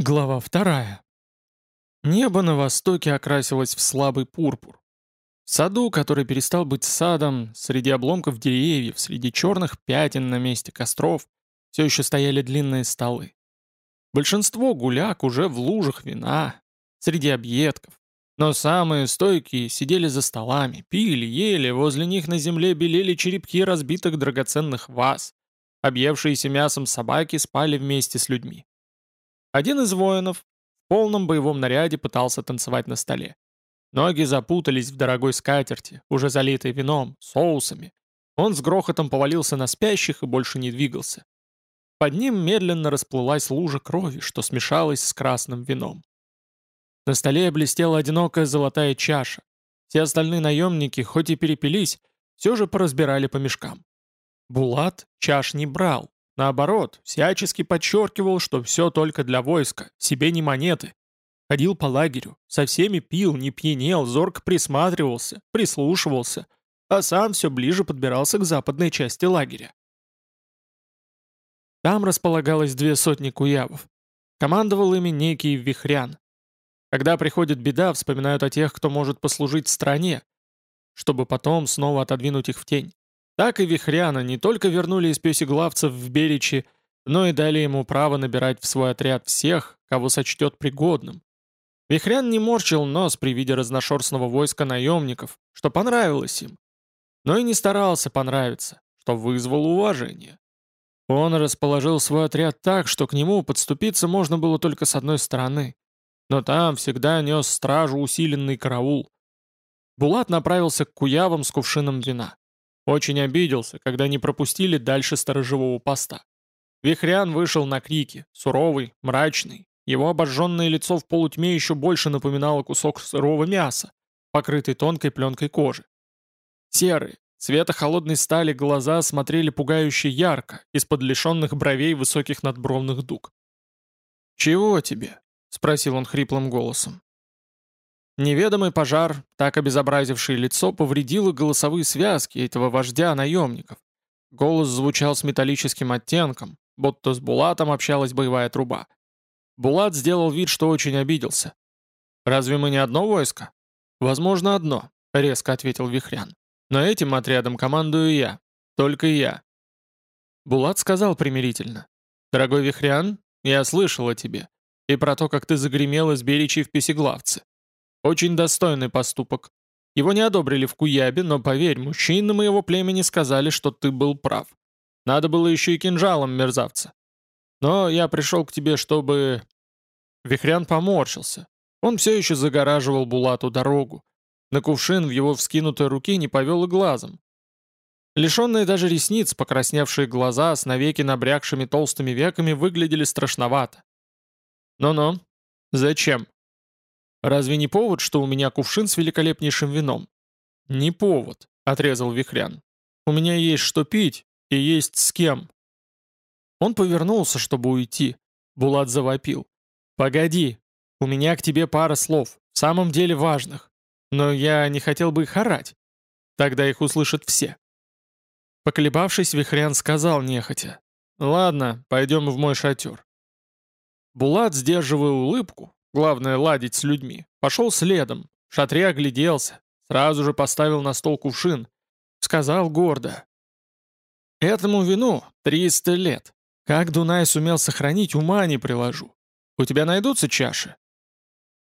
Глава вторая. Небо на востоке окрасилось в слабый пурпур. В саду, который перестал быть садом, среди обломков деревьев, среди черных пятен на месте костров, все еще стояли длинные столы. Большинство гуляк уже в лужах вина, среди объедков. Но самые стойкие сидели за столами, пили, ели, возле них на земле белели черепки разбитых драгоценных ваз. Объевшиеся мясом собаки спали вместе с людьми. Один из воинов в полном боевом наряде пытался танцевать на столе. Ноги запутались в дорогой скатерти, уже залитой вином, соусами. Он с грохотом повалился на спящих и больше не двигался. Под ним медленно расплылась лужа крови, что смешалась с красным вином. На столе блестела одинокая золотая чаша. Все остальные наемники, хоть и перепились, все же поразбирали по мешкам. Булат чаш не брал, Наоборот, всячески подчеркивал, что все только для войска, себе не монеты. Ходил по лагерю, со всеми пил, не пьянел, зорко присматривался, прислушивался, а сам все ближе подбирался к западной части лагеря. Там располагалось две сотни куявов. Командовал ими некий Вихрян. Когда приходит беда, вспоминают о тех, кто может послужить стране, чтобы потом снова отодвинуть их в тень. Так и Вихряна не только вернули из песеглавцев в Беричи, но и дали ему право набирать в свой отряд всех, кого сочтет пригодным. Вихрян не морщил нос при виде разношерстного войска наемников, что понравилось им, но и не старался понравиться, что вызвало уважение. Он расположил свой отряд так, что к нему подступиться можно было только с одной стороны, но там всегда нес стражу усиленный караул. Булат направился к куявам с кувшином вина. Очень обиделся, когда не пропустили дальше сторожевого поста. Вихрян вышел на крики, суровый, мрачный. Его обожженное лицо в полутьме еще больше напоминало кусок сырого мяса, покрытый тонкой пленкой кожи. Серые, цвета холодной стали глаза смотрели пугающе ярко, из-под лишенных бровей высоких надбровных дуг. «Чего тебе?» — спросил он хриплым голосом. Неведомый пожар, так обезобразивший лицо, повредил и голосовые связки этого вождя наемников. Голос звучал с металлическим оттенком, будто с Булатом общалась боевая труба. Булат сделал вид, что очень обиделся. «Разве мы не одно войско?» «Возможно, одно», — резко ответил Вихрян. «Но этим отрядом командую я. Только я». Булат сказал примирительно. «Дорогой Вихрян, я слышал о тебе. И про то, как ты загремел из Беричи в Песеглавце. Очень достойный поступок. Его не одобрили в Куябе, но поверь, мужчины моего племени сказали, что ты был прав. Надо было еще и кинжалом мерзавца. Но я пришел к тебе, чтобы...» Вихрян поморщился. Он все еще загораживал Булату дорогу. На кувшин в его вскинутой руке не повел и глазом. Лишенные даже ресниц, покрасневшие глаза с навеки набрякшими толстыми веками выглядели страшновато. «Ну-ну, зачем?» Разве не повод, что у меня кувшин с великолепнейшим вином? Не повод, отрезал Вихрян. У меня есть что пить и есть с кем. Он повернулся, чтобы уйти. Булат завопил. «Погоди, у меня к тебе пара слов, в самом деле важных. Но я не хотел бы их орать. Тогда их услышат все». Поколебавшись, Вихрян сказал нехотя. «Ладно, пойдем в мой шатер». Булат, сдерживая улыбку, главное ладить с людьми, пошел следом, в шатре огляделся, сразу же поставил на стол кувшин, сказал гордо. «Этому вину 300 лет. Как Дунай сумел сохранить, ума не приложу. У тебя найдутся чаши?»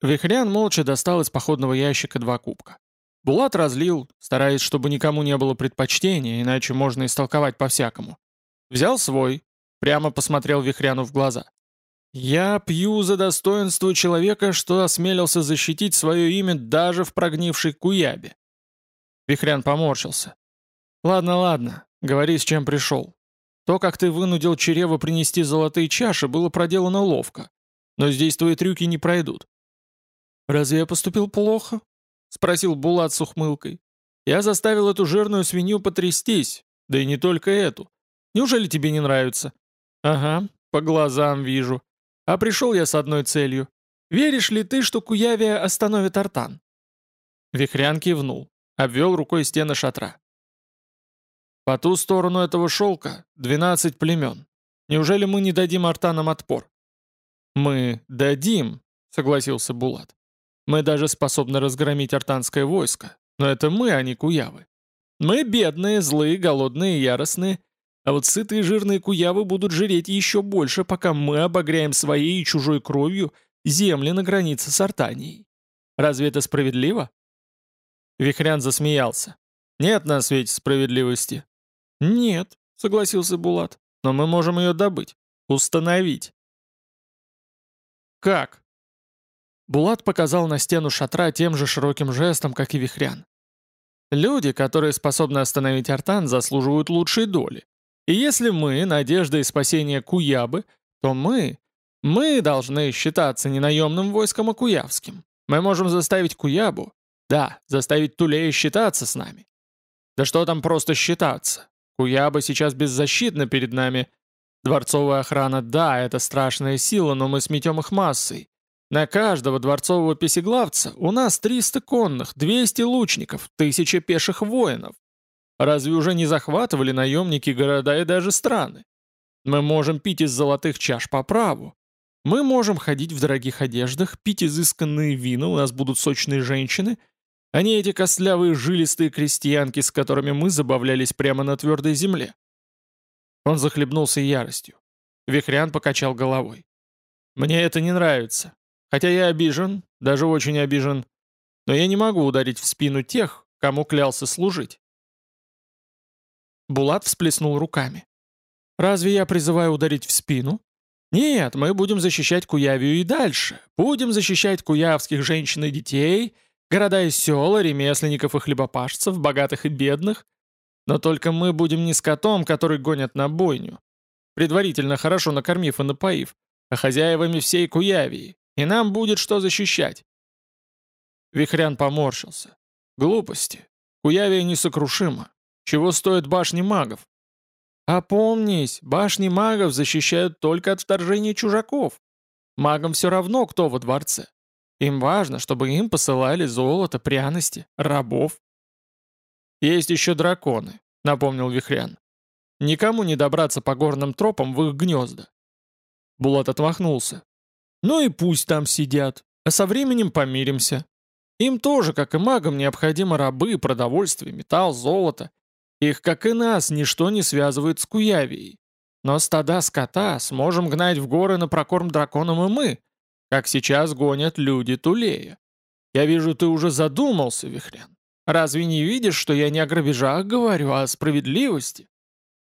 Вихрян молча достал из походного ящика два кубка. Булат разлил, стараясь, чтобы никому не было предпочтения, иначе можно истолковать по-всякому. Взял свой, прямо посмотрел Вихряну в глаза. «Я пью за достоинство человека, что осмелился защитить свое имя даже в прогнившей Куябе». Вихрян поморщился. «Ладно, ладно, говори, с чем пришел. То, как ты вынудил Черева принести золотые чаши, было проделано ловко. Но здесь твои трюки не пройдут». «Разве я поступил плохо?» — спросил Булат с ухмылкой. «Я заставил эту жирную свинью потрястись, да и не только эту. Неужели тебе не нравится?» «Ага, по глазам вижу. А пришел я с одной целью. Веришь ли ты, что Куявия остановит Артан?» Вихрян кивнул, обвел рукой стены шатра. «По ту сторону этого шелка 12 племен. Неужели мы не дадим Артанам отпор?» «Мы дадим», — согласился Булат. «Мы даже способны разгромить артанское войско, но это мы, а не куявы. Мы бедные, злые, голодные, яростные, а вот сытые жирные куявы будут жреть еще больше, пока мы обогряем своей и чужой кровью земли на границе с Артанией. Разве это справедливо?» Вихрян засмеялся. «Нет на свете справедливости». «Нет», — согласился Булат, — «но мы можем ее добыть, установить». «Как?» Булат показал на стену шатра тем же широким жестом, как и Вихрян. «Люди, которые способны остановить Артан, заслуживают лучшей доли. И если мы — надежда и спасение Куябы, то мы, мы должны считаться не наемным войском, а куявским. Мы можем заставить Куябу, да, заставить Тулея считаться с нами. Да что там просто считаться? Куяба сейчас беззащитна перед нами. Дворцовая охрана, да, это страшная сила, но мы сметем их массой. На каждого дворцового песеглавца у нас 300 конных, 200 лучников, 1000 пеших воинов. Разве уже не захватывали наемники города и даже страны? Мы можем пить из золотых чаш по праву. Мы можем ходить в дорогих одеждах, пить изысканные вина, у нас будут сочные женщины — а не эти костлявые жилистые крестьянки, с которыми мы забавлялись прямо на твердой земле. Он захлебнулся яростью. Вихрян покачал головой. «Мне это не нравится. Хотя я обижен, даже очень обижен. Но я не могу ударить в спину тех, кому клялся служить». Булат всплеснул руками. «Разве я призываю ударить в спину? Нет, мы будем защищать Куявию и дальше. Будем защищать куявских женщин и детей, Города и села, ремесленников и хлебопашцев, богатых и бедных. Но только мы будем не скотом, который гонят на бойню, предварительно хорошо накормив и напоив, а хозяевами всей Куявии, и нам будет что защищать. Вихрян поморщился. Глупости. Куявия несокрушима. Чего стоят башни магов? Опомнись, башни магов защищают только от вторжения чужаков. Магам все равно, кто во дворце. Им важно, чтобы им посылали золото, пряности, рабов. «Есть еще драконы», — напомнил Вихрян. «Никому не добраться по горным тропам в их гнезда». Булат отмахнулся. «Ну и пусть там сидят, а со временем помиримся. Им тоже, как и магам, необходимы рабы, продовольствие, металл, золото. Их, как и нас, ничто не связывает с Куявией. Но стада скота сможем гнать в горы на прокорм драконам и мы, как сейчас гонят люди Тулея. Я вижу, ты уже задумался, Вихрян. Разве не видишь, что я не о грабежах говорю, а о справедливости?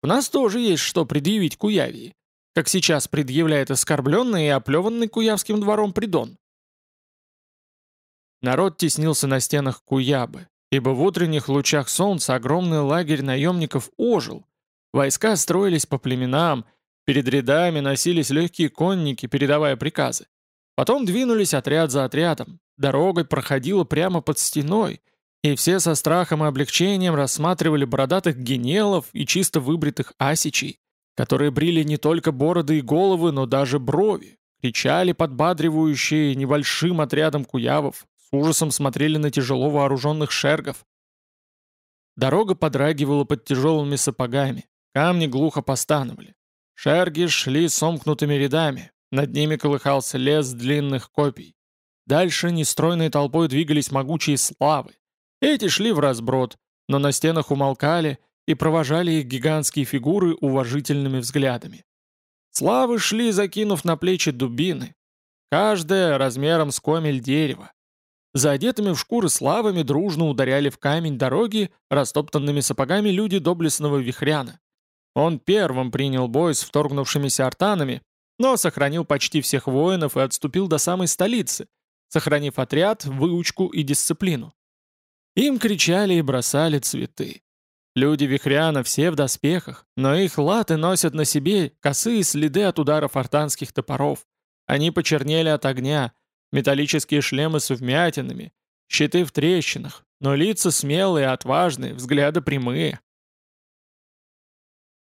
У нас тоже есть что предъявить Куявии, как сейчас предъявляет оскорбленный и оплеванный Куявским двором Придон. Народ теснился на стенах Куябы, ибо в утренних лучах солнца огромный лагерь наемников ожил. Войска строились по племенам, перед рядами носились легкие конники, передавая приказы. Потом двинулись отряд за отрядом, дорога проходила прямо под стеной, и все со страхом и облегчением рассматривали бородатых генелов и чисто выбритых асичей, которые брили не только бороды и головы, но даже брови, кричали подбадривающие небольшим отрядом куявов, ужасом смотрели на тяжело вооруженных шергов. Дорога подрагивала под тяжелыми сапогами, камни глухо постановали. Шерги шли сомкнутыми рядами, над ними колыхался лес длинных копий. Дальше нестройной толпой двигались могучие славы. Эти шли в разброд, но на стенах умолкали и провожали их гигантские фигуры уважительными взглядами. Славы шли, закинув на плечи дубины, каждая размером с комель дерева. За одетыми в шкуры славами дружно ударяли в камень дороги растоптанными сапогами люди доблестного вихряна. Он первым принял бой с вторгнувшимися артанами, но сохранил почти всех воинов и отступил до самой столицы, сохранив отряд, выучку и дисциплину. Им кричали и бросали цветы. Люди Вихряна все в доспехах, но их латы носят на себе косые следы от ударов артанских топоров. Они почернели от огня, металлические шлемы с вмятинами, щиты в трещинах, но лица смелые, отважные, взгляды прямые.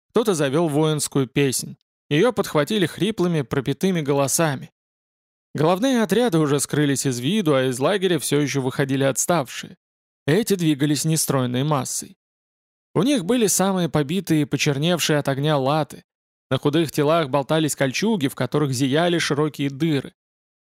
Кто-то завел воинскую песнь. Ее подхватили хриплыми, пропитыми голосами. Головные отряды уже скрылись из виду, а из лагеря все еще выходили отставшие. Эти двигались нестройной массой. У них были самые побитые и почерневшие от огня латы. На худых телах болтались кольчуги, в которых зияли широкие дыры.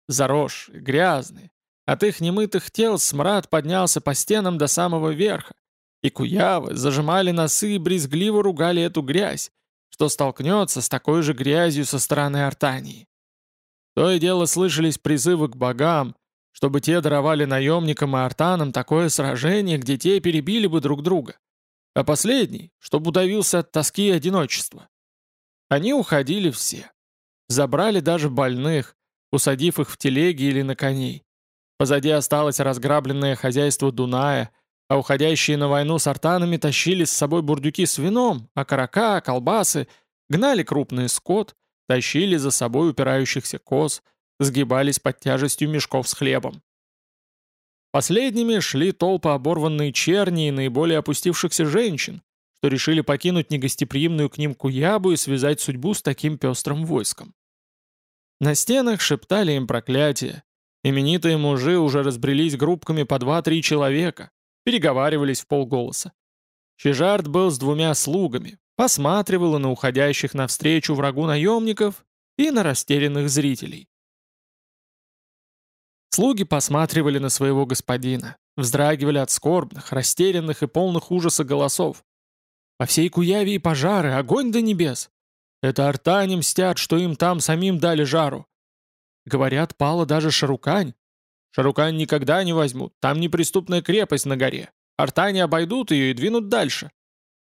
Заросшие, грязные. От их немытых тел смрад поднялся по стенам до самого верха. И куявы зажимали носы и брезгливо ругали эту грязь, что столкнется с такой же грязью со стороны Артании. То и дело слышались призывы к богам, чтобы те даровали наемникам и артанам такое сражение, где те перебили бы друг друга. А последний, чтобы удавился от тоски и одиночества. Они уходили все. Забрали даже больных, усадив их в телеги или на коней. Позади осталось разграбленное хозяйство Дуная, а уходящие на войну с артанами тащили с собой бурдюки с вином, окорока, колбасы, гнали крупный скот, тащили за собой упирающихся коз, сгибались под тяжестью мешков с хлебом. Последними шли толпы оборванные черни и наиболее опустившихся женщин, что решили покинуть негостеприимную к ним Куябу и связать судьбу с таким пестрым войском. На стенах шептали им проклятия. Именитые мужи уже разбрелись группками по два-три человека, переговаривались в полголоса. Чижард был с двумя слугами, посматривал на уходящих навстречу врагу наемников и на растерянных зрителей. Слуги посматривали на своего господина, вздрагивали от скорбных, растерянных и полных ужаса голосов. По всей Куяве пожары, огонь до небес. Это артане мстят, что им там самим дали жару. Говорят, пала даже Шарукань. Шарукань никогда не возьмут, там неприступная крепость на горе. Артане обойдут ее и двинут дальше.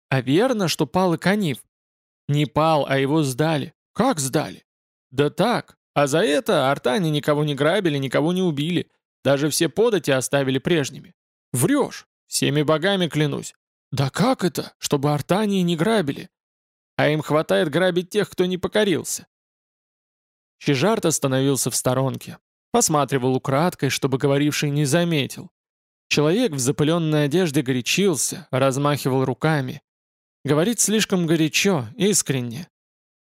А верно, что пал и Канив? Не пал, а его сдали. Как сдали? Да так, а за это артане никого не грабили, никого не убили. Даже все подати оставили прежними. Врешь, всеми богами клянусь. Да как это, чтобы артании не грабили? А им хватает грабить тех, кто не покорился. Чижарт остановился в сторонке. Посматривал украдкой, чтобы говоривший не заметил. Человек в запыленной одежде горячился, размахивал руками. Говорит слишком горячо, искренне.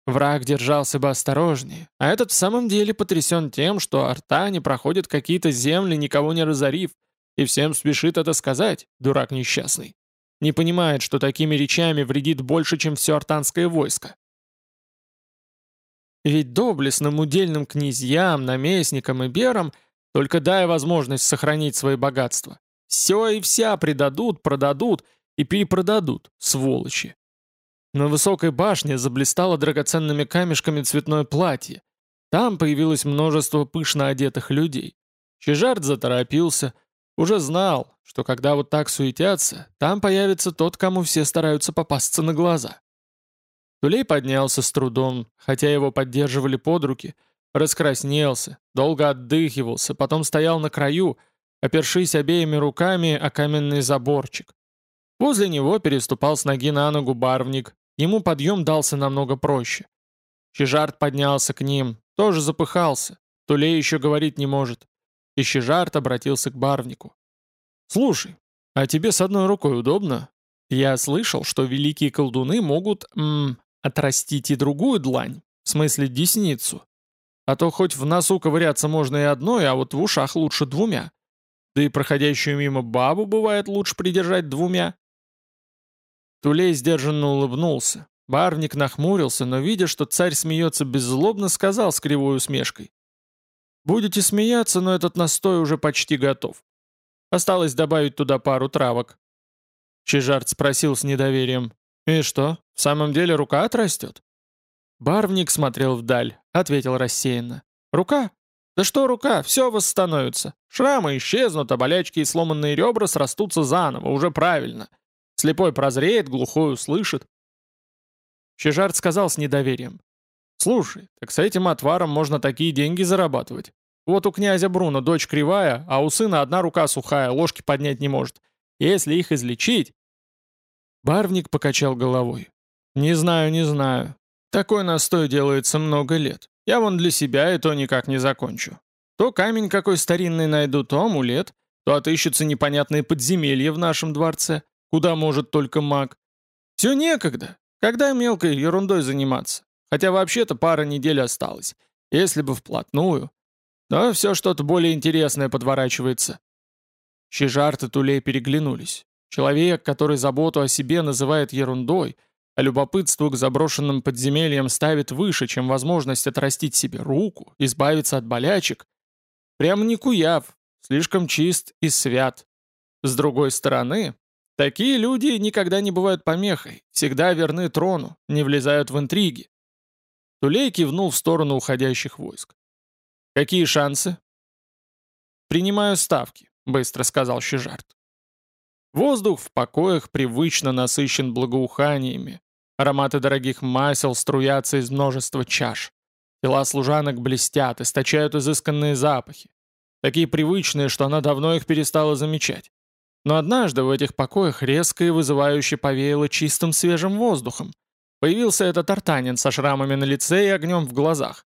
Враг держался бы осторожнее, а этот в самом деле потрясен тем, что Артане проходят какие-то земли, никого не разорив, и всем спешит это сказать, дурак несчастный. Не понимает, что такими речами вредит больше, чем все артанское войско. Ведь доблестным удельным князьям, наместникам и берам только дай возможность сохранить свои богатства. Все и вся предадут, продадут и перепродадут, сволочи. На высокой башне заблистало драгоценными камешками цветное платье. Там появилось множество пышно одетых людей. Чижард заторопился. Уже знал, что когда вот так суетятся, там появится тот, кому все стараются попасться на глаза. Тулей поднялся с трудом, хотя его поддерживали под руки, раскраснелся, долго отдыхивался, потом стоял на краю, опершись обеими руками о каменный заборчик. Возле него переступал с ноги на ногу барвник, Ему подъем дался намного проще. Чижарт поднялся к ним, тоже запыхался, Тулей еще говорить не может. И Чижарт обратился к барвнику. «Слушай, а тебе с одной рукой удобно? Я слышал, что великие колдуны могут, м, отрастить и другую длань, в смысле десницу. А то хоть в носу ковыряться можно и одной, а вот в ушах лучше двумя. Да и проходящую мимо бабу бывает лучше придержать двумя. Тулей сдержанно улыбнулся. Барвник нахмурился, но, видя, что царь смеется беззлобно, сказал с кривой усмешкой. «Будете смеяться, но этот настой уже почти готов. Осталось добавить туда пару травок». Чижарт спросил с недоверием. «И что, в самом деле рука отрастет?» Барвник смотрел вдаль, ответил рассеянно. «Рука? Да что рука, все восстановится. Шрамы исчезнут, а болячки и сломанные ребра срастутся заново, уже правильно. Слепой прозреет, глухой услышит. Чижарт сказал с недоверием. «Слушай, так с этим отваром можно такие деньги зарабатывать. Вот у князя Бруно дочь кривая, а у сына одна рука сухая, ложки поднять не может. Если их излечить...» Барвник покачал головой. «Не знаю, не знаю. Такой настой делается много лет. Я вон для себя и никак не закончу. То камень какой старинный найду, то амулет, то отыщутся непонятные подземелья в нашем дворце куда может только маг. Все некогда. Когда мелкой ерундой заниматься? Хотя вообще-то пара недель осталось. Если бы вплотную. Но все что-то более интересное подворачивается. Чижарт и Тулей переглянулись. Человек, который заботу о себе называет ерундой, а любопытство к заброшенным подземельям ставит выше, чем возможность отрастить себе руку, избавиться от болячек. Прям не куяв, слишком чист и свят. С другой стороны, такие люди никогда не бывают помехой, всегда верны трону, не влезают в интриги. Тулей кивнул в сторону уходящих войск. «Какие шансы?» «Принимаю ставки», — быстро сказал Щежарт. Воздух в покоях привычно насыщен благоуханиями. Ароматы дорогих масел струятся из множества чаш. Тела служанок блестят, источают изысканные запахи. Такие привычные, что она давно их перестала замечать. Но однажды в этих покоях резко и вызывающе повеяло чистым свежим воздухом. Появился этот артанин со шрамами на лице и огнем в глазах.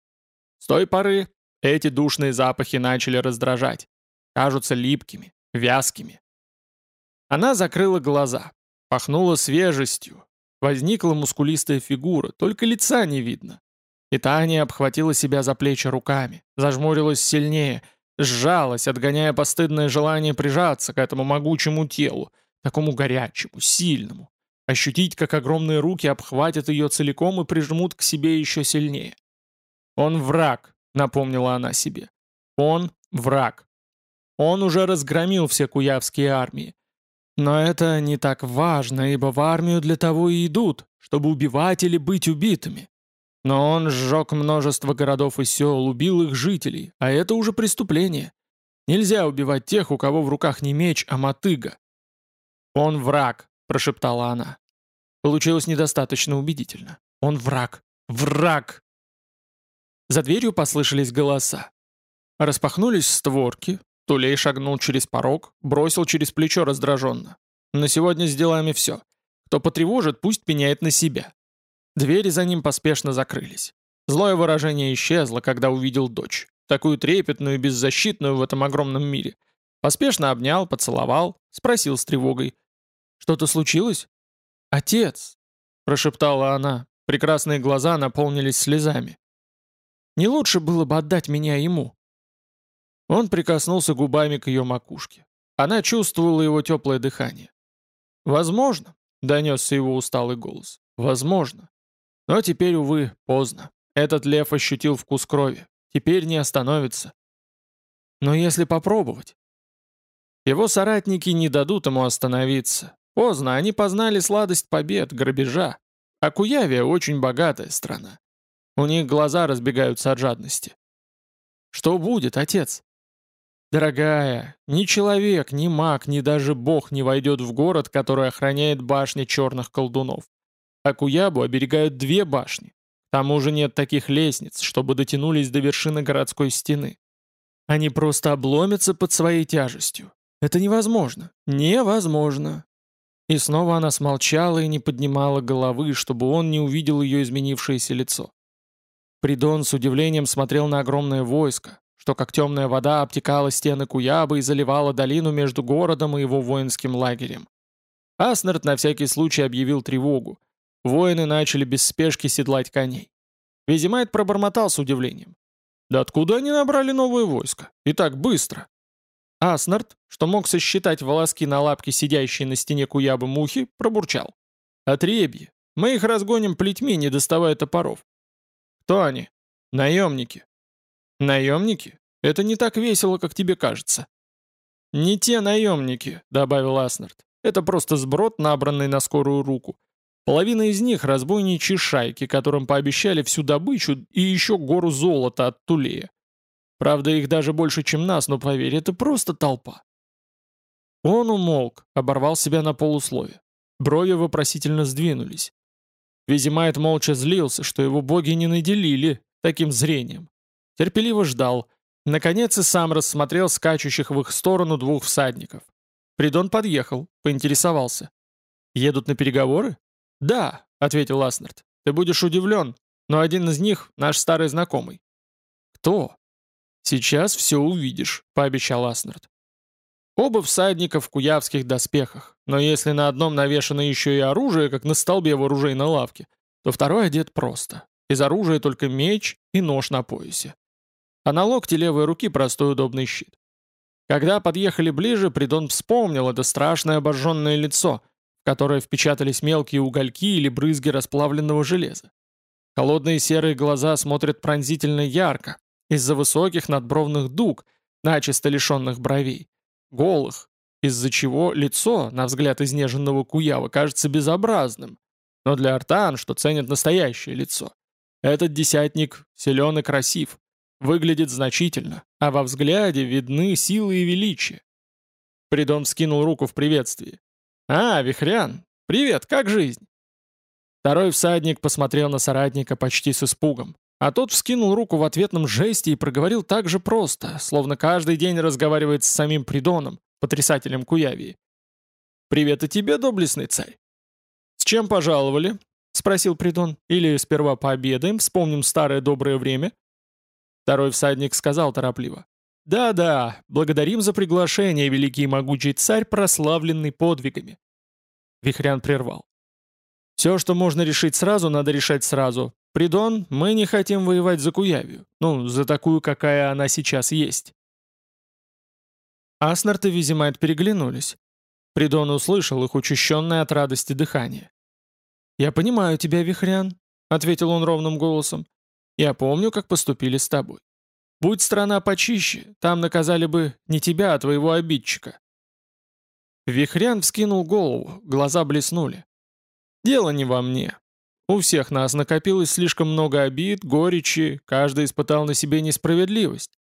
С той поры эти душные запахи начали раздражать. Кажутся липкими, вязкими. Она закрыла глаза, пахнула свежестью. Возникла мускулистая фигура, только лица не видно. И Таня обхватила себя за плечи руками, зажмурилась сильнее, сжалась, отгоняя постыдное желание прижаться к этому могучему телу, такому горячему, сильному, ощутить, как огромные руки обхватят ее целиком и прижмут к себе еще сильнее. «Он враг», — напомнила она себе. «Он враг. Он уже разгромил все куявские армии. Но это не так важно, ибо в армию для того и идут, чтобы убивать или быть убитыми. Но он сжег множество городов и сел, убил их жителей, а это уже преступление. Нельзя убивать тех, у кого в руках не меч, а мотыга. «Он враг», — прошептала она. Получилось недостаточно убедительно. «Он враг! Враг!» За дверью послышались голоса. Распахнулись створки, Тулей шагнул через порог, бросил через плечо раздраженно. «На сегодня сделаем и все. Кто потревожит, пусть пеняет на себя». Двери за ним поспешно закрылись. Злое выражение исчезло, когда увидел дочь, такую трепетную и беззащитную в этом огромном мире. Поспешно обнял, поцеловал, спросил с тревогой. «Что-то случилось?» «Отец!» – прошептала она. Прекрасные глаза наполнились слезами. «Не лучше было бы отдать меня ему?» Он прикоснулся губами к ее макушке. Она чувствовала его теплое дыхание. «Возможно», — донесся его усталый голос, — «возможно. Но теперь, увы, поздно. Этот лев ощутил вкус крови. Теперь не остановится. Но если попробовать...» Его соратники не дадут ему остановиться. Поздно, они познали сладость побед, грабежа. А Куявия очень богатая страна. У них глаза разбегаются от жадности. «Что будет, отец?» «Дорогая, ни человек, ни маг, ни даже бог не войдет в город, который охраняет башня черных колдунов. А Куябу оберегают две башни. К тому же нет таких лестниц, чтобы дотянулись до вершины городской стены. Они просто обломятся под своей тяжестью. Это невозможно. Невозможно. И снова она смолчала и не поднимала головы, чтобы он не увидел ее изменившееся лицо. Придон с удивлением смотрел на огромное войско, что как темная вода обтекала стены Куябы и заливала долину между городом и его воинским лагерем. Аснард на всякий случай объявил тревогу. Воины начали без спешки седлать коней. Визимайт пробормотал с удивлением. «Да откуда они набрали новое войско? И так быстро?» Аснард, что мог сосчитать волоски на лапке сидящей на стене Куябы мухи, пробурчал. «Отребье! Мы их разгоним плетьми, не доставая топоров». «Кто они?» «Наемники. «Наемники? Это не так весело, как тебе кажется». «Не те наемники», — добавил Аснард. «Это просто сброд, набранный на скорую руку. Половина из них — разбойничьи шайки, которым пообещали всю добычу и еще гору золота от Тулея. Правда, их даже больше, чем нас, но поверь, это просто толпа». Он умолк, оборвал себя на полуслове. Брови вопросительно сдвинулись. Визимайт молча злился, что его боги не наделили таким зрением. Терпеливо ждал. Наконец и сам рассмотрел скачущих в их сторону двух всадников. Придон подъехал, поинтересовался. «Едут на переговоры?» «Да», — ответил Аснард. «Ты будешь удивлен, но один из них — наш старый знакомый». «Кто?» «Сейчас все увидишь», — пообещал Аснард. Оба всадника в куявских доспехах, но если на одном навешано еще и оружие, как на столбе в оружейной лавке, то второй одет просто. Из оружия только меч и нож на поясе а на локте левой руки простой удобный щит. Когда подъехали ближе, Придон вспомнил это страшное обожженное лицо, в которое впечатались мелкие угольки или брызги расплавленного железа. Холодные серые глаза смотрят пронзительно ярко, из-за высоких надбровных дуг, начисто лишенных бровей, голых, из-за чего лицо, на взгляд изнеженного куява, кажется безобразным. Но для артан, что ценит настоящее лицо, этот десятник силен и красив, выглядит значительно, а во взгляде видны силы и величие. Придон скинул руку в приветствии. «А, Вихрян, привет, как жизнь?» Второй всадник посмотрел на соратника почти с испугом, а тот вскинул руку в ответном жесте и проговорил так же просто, словно каждый день разговаривает с самим Придоном, потрясателем Куявии. «Привет и тебе, доблестный царь!» «С чем пожаловали?» — спросил Придон. «Или сперва пообедаем, вспомним старое доброе время?» Второй всадник сказал торопливо. «Да-да, благодарим за приглашение, великий и могучий царь, прославленный подвигами». Вихрян прервал. «Все, что можно решить сразу, надо решать сразу. Придон, мы не хотим воевать за Куявию. Ну, за такую, какая она сейчас есть». Аснард и Визимайт переглянулись. Придон услышал их учащенное от радости дыхание. «Я понимаю тебя, Вихрян», — ответил он ровным голосом. «Я помню, как поступили с тобой. Будь страна почище, там наказали бы не тебя, а твоего обидчика». Вихрян вскинул голову, глаза блеснули. «Дело не во мне. У всех нас накопилось слишком много обид, горечи, каждый испытал на себе несправедливость.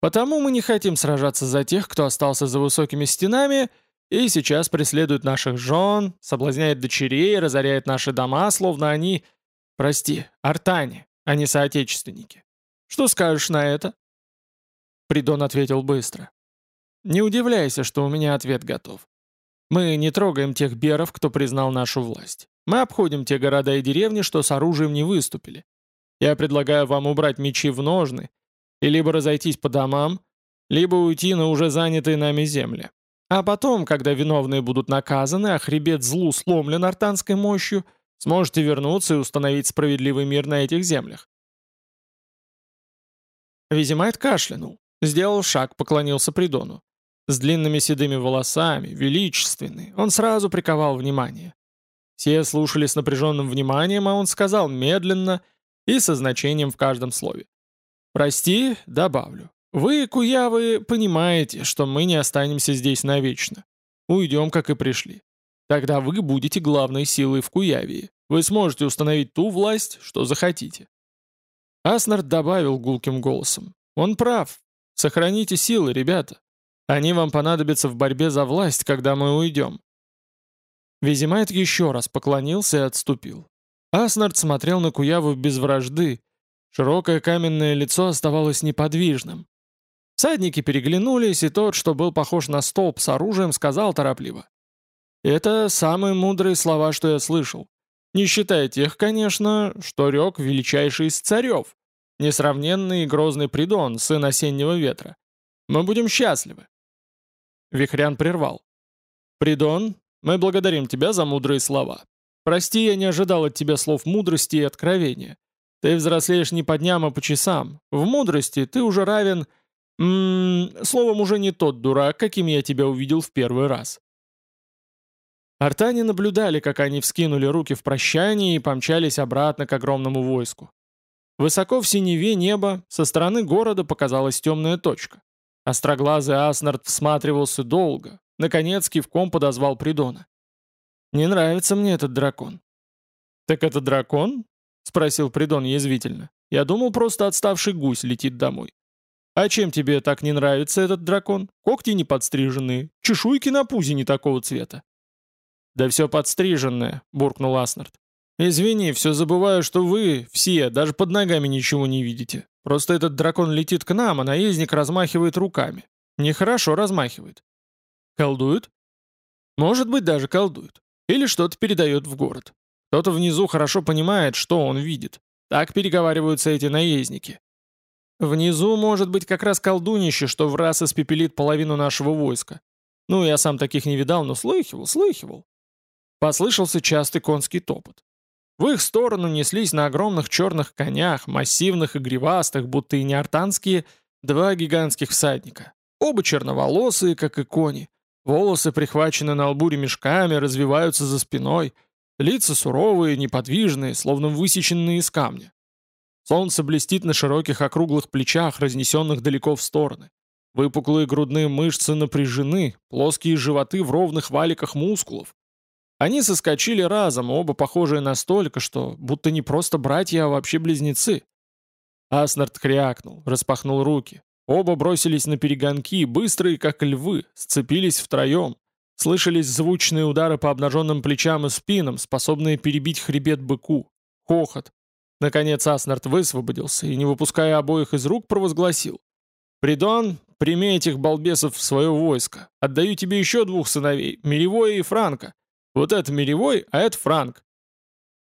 Потому мы не хотим сражаться за тех, кто остался за высокими стенами и сейчас преследует наших жен, соблазняет дочерей, разоряет наши дома, словно они, прости, артане, а не соотечественники. Что скажешь на это?» Придон ответил быстро. «Не удивляйся, что у меня ответ готов. Мы не трогаем тех беров, кто признал нашу власть. Мы обходим те города и деревни, что с оружием не выступили. Я предлагаю вам убрать мечи в ножны и либо разойтись по домам, либо уйти на уже занятые нами земли. А потом, когда виновные будут наказаны, а хребет злу сломлен артанской мощью, сможете вернуться и установить справедливый мир на этих землях. Визимайт кашлянул. Сделал шаг, поклонился Придону. С длинными седыми волосами, величественный, он сразу приковал внимание. Все слушали с напряженным вниманием, а он сказал медленно и со значением в каждом слове. «Прости, добавлю. Вы, куявы, понимаете, что мы не останемся здесь навечно. Уйдем, как и пришли. Тогда вы будете главной силой в Куявии. Вы сможете установить ту власть, что захотите». Аснард добавил гулким голосом. «Он прав. Сохраните силы, ребята. Они вам понадобятся в борьбе за власть, когда мы уйдем». Визимайт еще раз поклонился и отступил. Аснард смотрел на Куяву без вражды. Широкое каменное лицо оставалось неподвижным. Садники переглянулись, и тот, что был похож на столб с оружием, сказал торопливо. «Это самые мудрые слова, что я слышал. Не считая тех, конечно, что рек величайший из царев, несравненный и грозный Придон, сын осеннего ветра. Мы будем счастливы. Вихрян прервал. «Придон, мы благодарим тебя за мудрые слова. Прости, я не ожидал от тебя слов мудрости и откровения. Ты взрослеешь не по дням, а по часам. В мудрости ты уже равен... М словом, уже не тот дурак, каким я тебя увидел в первый раз». Артане наблюдали, как они вскинули руки в прощании и помчались обратно к огромному войску. Высоко в синеве неба со стороны города показалась темная точка. Остроглазый Аснард всматривался долго, наконец кивком подозвал Придона. «Не нравится мне этот дракон». «Так это дракон?» — спросил Придон язвительно. «Я думал, просто отставший гусь летит домой». «А чем тебе так не нравится этот дракон? Когти не подстриженные, чешуйки на пузе не такого цвета». «Да все подстриженное», — буркнул Аснард. «Извини, все забываю, что вы, все, даже под ногами ничего не видите. Просто этот дракон летит к нам, а наездник размахивает руками. Нехорошо размахивает. Колдует? Может быть, даже колдует. Или что-то передает в город. Кто-то внизу хорошо понимает, что он видит. Так переговариваются эти наездники. Внизу может быть как раз колдунище, что в раз испепелит половину нашего войска. Ну, я сам таких не видал, но слыхивал, слыхивал. Послышался частый конский топот. В их сторону неслись на огромных черных конях, массивных и гривастых, будто и не артанские, два гигантских всадника. Оба черноволосые, как и кони, Волосы прихвачены на лбу ремешками, развиваются за спиной, лица суровые, неподвижные, словно высеченные из камня. Солнце блестит на широких округлых плечах, разнесенных далеко в стороны. Выпуклые грудные мышцы напряжены, плоские животы в ровных валиках мускулов. Они соскочили разом, оба похожие настолько, что будто не просто братья, а вообще близнецы. Аснард крякнул, распахнул руки. Оба бросились на перегонки, быстрые как львы, сцепились втроем. Слышались звучные удары по обнаженным плечам и спинам, способные перебить хребет быку. Хохот. Наконец Аснард высвободился и, не выпуская обоих из рук, провозгласил. «Придон, прими этих балбесов в свое войско. Отдаю тебе еще двух сыновей, Миревоя и Франка. Вот это Миревой, а это Франк».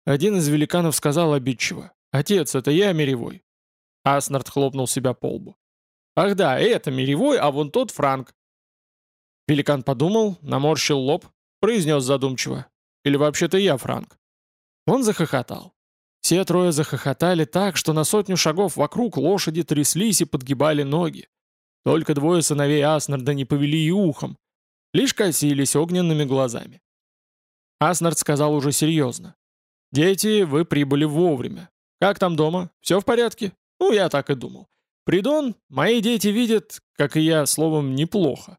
Один из великанов сказал обидчиво. «Отец, это я Миревой». Аснард хлопнул себя по лбу. «Ах да, это Миревой, а вон тот Франк». Великан подумал, наморщил лоб, произнес задумчиво. «Или вообще-то я Франк». Он захохотал. Все трое захохотали так, что на сотню шагов вокруг лошади тряслись и подгибали ноги. Только двое сыновей Аснарда не повели и ухом, лишь косились огненными глазами. Аснард сказал уже серьезно. «Дети, вы прибыли вовремя. Как там дома? Все в порядке?» «Ну, я так и думал. Придон, мои дети видят, как и я, словом, неплохо.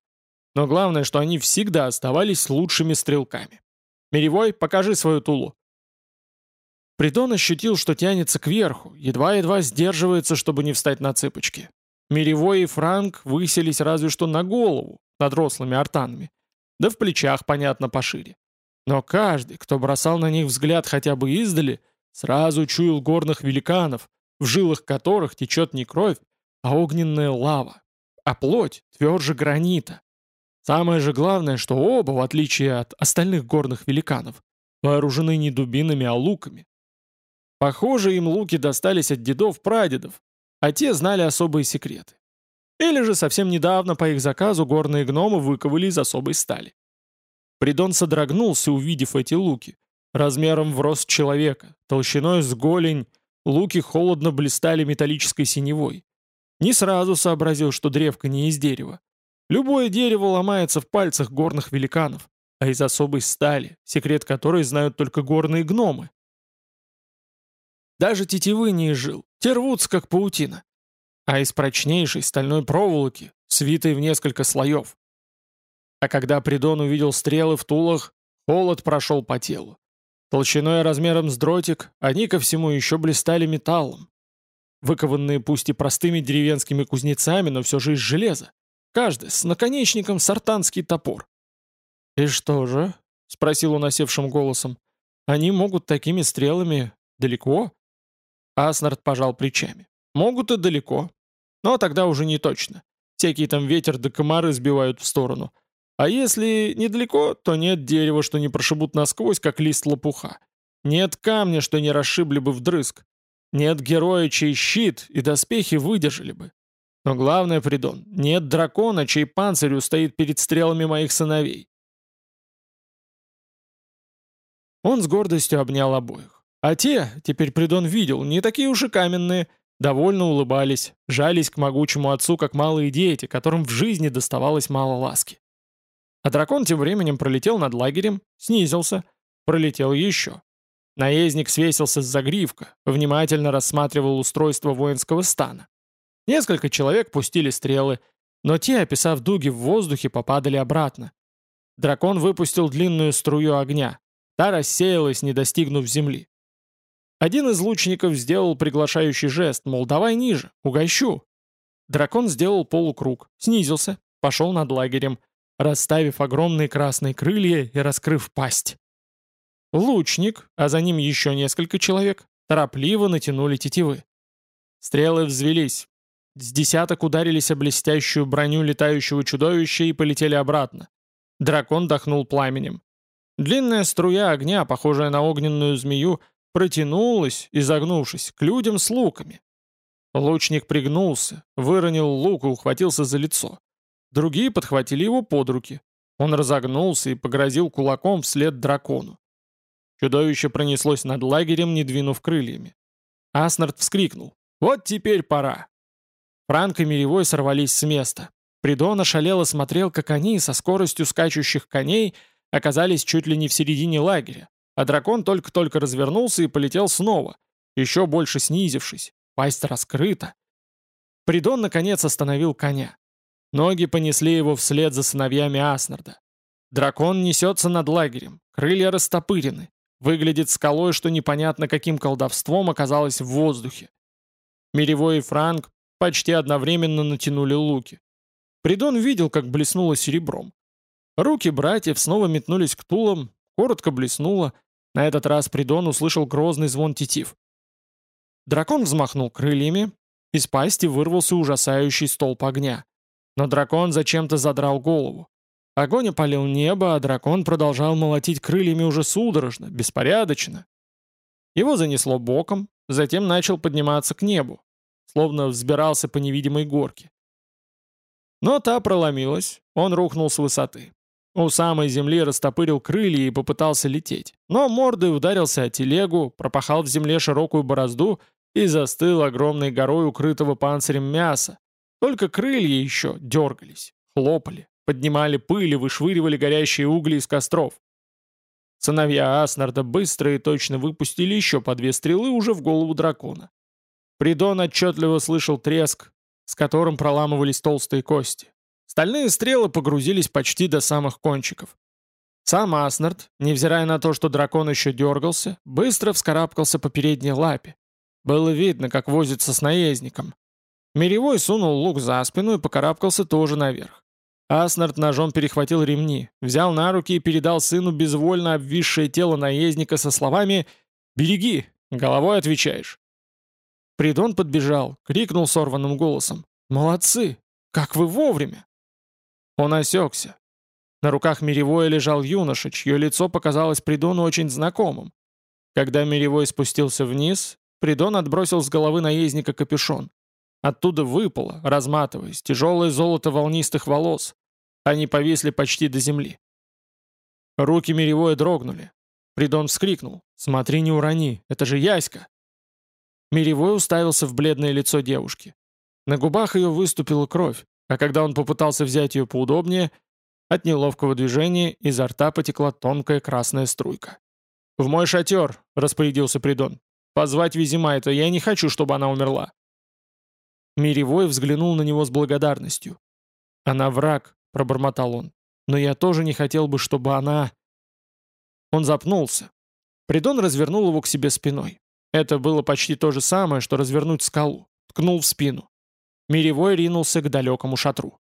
Но главное, что они всегда оставались лучшими стрелками. Миревой, покажи свою тулу. Придон ощутил, что тянется кверху, едва-едва сдерживается, чтобы не встать на цыпочки. Миревой и Франк выселись разве что на голову, над рослыми артанами. Да в плечах, понятно, пошире. Но каждый, кто бросал на них взгляд хотя бы издали, сразу чуял горных великанов, в жилах которых течет не кровь, а огненная лава, а плоть тверже гранита. Самое же главное, что оба, в отличие от остальных горных великанов, вооружены не дубинами, а луками. Похоже, им луки достались от дедов-прадедов, а те знали особые секреты. Или же совсем недавно по их заказу горные гномы выковали из особой стали. Придон содрогнулся, увидев эти луки. Размером в рост человека, толщиной с голень, луки холодно блистали металлической синевой. Не сразу сообразил, что древко не из дерева. Любое дерево ломается в пальцах горных великанов, а из особой стали, секрет которой знают только горные гномы. Даже тетивы не изжил, те рвутся, как паутина. А из прочнейшей стальной проволоки, свитой в несколько слоев. А когда Придон увидел стрелы в тулах, холод прошел по телу. Толщиной и размером с дротик, они ко всему еще блистали металлом. Выкованные пусть и простыми деревенскими кузнецами, но все же из железа. Каждый с наконечником сартанский топор. «И что же?» — спросил он осевшим голосом. «Они могут такими стрелами далеко?» Аснард пожал плечами. «Могут и далеко. Но тогда уже не точно. Всякий там ветер да комары сбивают в сторону. А если недалеко, то нет дерева, что не прошибут насквозь, как лист лопуха. Нет камня, что не расшибли бы вдрызг. Нет героя, чей щит и доспехи выдержали бы. Но главное, Придон, нет дракона, чей панцирь устоит перед стрелами моих сыновей. Он с гордостью обнял обоих. А те, теперь Придон видел, не такие уж и каменные, довольно улыбались, жались к могучему отцу, как малые дети, которым в жизни доставалось мало ласки. А дракон тем временем пролетел над лагерем, снизился, пролетел еще. Наездник свесился с загривка, внимательно рассматривал устройство воинского стана. Несколько человек пустили стрелы, но те, описав дуги в воздухе, попадали обратно. Дракон выпустил длинную струю огня. Та рассеялась, не достигнув земли. Один из лучников сделал приглашающий жест, мол, давай ниже, угощу. Дракон сделал полукруг, снизился, пошел над лагерем, расставив огромные красные крылья и раскрыв пасть. Лучник, а за ним еще несколько человек, торопливо натянули тетивы. Стрелы взвелись. С десяток ударились о блестящую броню летающего чудовища и полетели обратно. Дракон дохнул пламенем. Длинная струя огня, похожая на огненную змею, протянулась, изогнувшись, к людям с луками. Лучник пригнулся, выронил лук и ухватился за лицо. Другие подхватили его под руки. Он разогнулся и погрозил кулаком вслед дракону. Чудовище пронеслось над лагерем, не двинув крыльями. Аснард вскрикнул. «Вот теперь пора!» Франк и Миревой сорвались с места. Придон ошалело смотрел, как они со скоростью скачущих коней оказались чуть ли не в середине лагеря, а дракон только-только развернулся и полетел снова, еще больше снизившись, пасть раскрыта. Придон, наконец, остановил коня. Ноги понесли его вслед за сыновьями Аснарда. Дракон несется над лагерем, крылья растопырены, выглядит скалой, что непонятно каким колдовством оказалось в воздухе. Миревой и Франк почти одновременно натянули луки. Придон видел, как блеснуло серебром. Руки братьев снова метнулись к тулам, коротко блеснуло. На этот раз Придон услышал грозный звон тетив. Дракон взмахнул крыльями, из пасти вырвался ужасающий столб огня. Но дракон зачем-то задрал голову. Огонь опалил небо, а дракон продолжал молотить крыльями уже судорожно, беспорядочно. Его занесло боком, затем начал подниматься к небу, словно взбирался по невидимой горке. Но та проломилась, он рухнул с высоты. У самой земли растопырил крылья и попытался лететь. Но мордой ударился о телегу, пропахал в земле широкую борозду и застыл огромной горой укрытого панцирем мяса. Только крылья еще дергались, хлопали, поднимали пыль и вышвыривали горящие угли из костров. Сыновья Аснарда быстро и точно выпустили еще по две стрелы уже в голову дракона. Придон отчетливо слышал треск, с которым проламывались толстые кости. Стальные стрелы погрузились почти до самых кончиков. Сам Аснард, невзирая на то, что дракон еще дергался, быстро вскарабкался по передней лапе. Было видно, как возится с наездником. Миревой сунул лук за спину и покарабкался тоже наверх. Аснард ножом перехватил ремни, взял на руки и передал сыну безвольно обвисшее тело наездника со словами «Береги, головой отвечаешь». Придон подбежал, крикнул сорванным голосом «Молодцы! Как вы вовремя!» Он осекся. На руках Миревой лежал юноша, чье лицо показалось Придону очень знакомым. Когда Миревой спустился вниз, Придон отбросил с головы наездника капюшон. Оттуда выпало, разматываясь, тяжелое золото волнистых волос. Они повисли почти до земли. Руки Миревое дрогнули. Придон вскрикнул. «Смотри, не урони, это же Яська!» Миревой уставился в бледное лицо девушки. На губах ее выступила кровь, а когда он попытался взять ее поудобнее, от неловкого движения изо рта потекла тонкая красная струйка. «В мой шатер!» — распорядился Придон. Позвать Визимайта, я не хочу, чтобы она умерла». Миревой взглянул на него с благодарностью. «Она враг», — пробормотал он. «Но я тоже не хотел бы, чтобы она...» Он запнулся. Придон развернул его к себе спиной. Это было почти то же самое, что развернуть скалу. Ткнул в спину. Миревой ринулся к далекому шатру.